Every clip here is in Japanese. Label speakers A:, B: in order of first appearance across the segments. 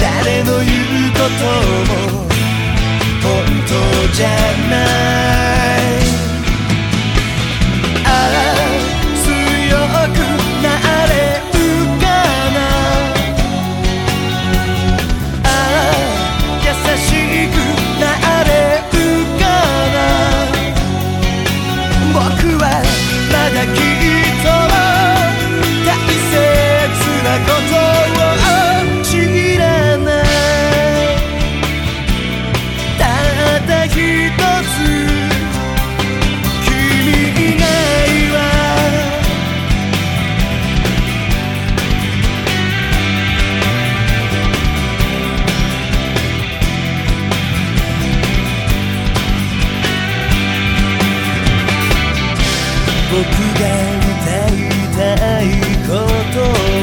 A: 誰の言うことも本当じゃない。僕が歌いたいこと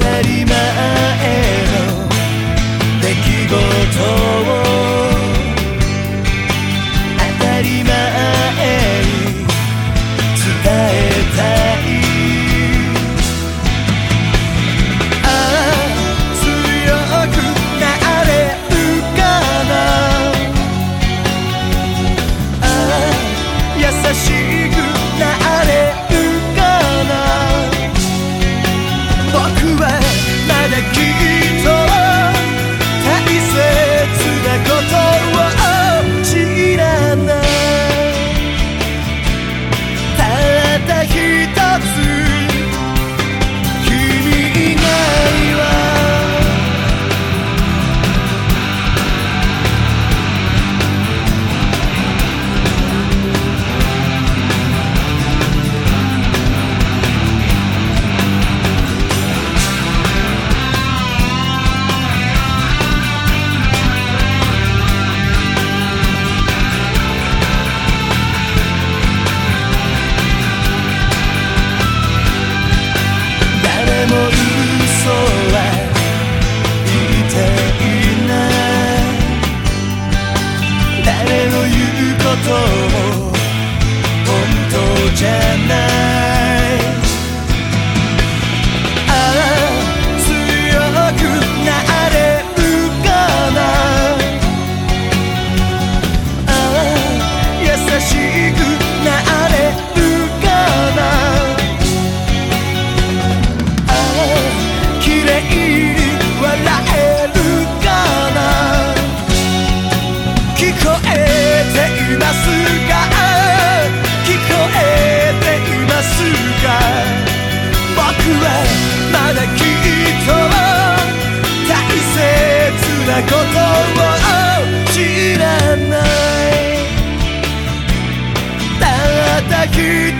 A: 当たり前の出来事。じゃないああ強くなれるかなああ優しくなれるかなああ綺麗に笑えるかな聞こえていますことを知らない。ただ一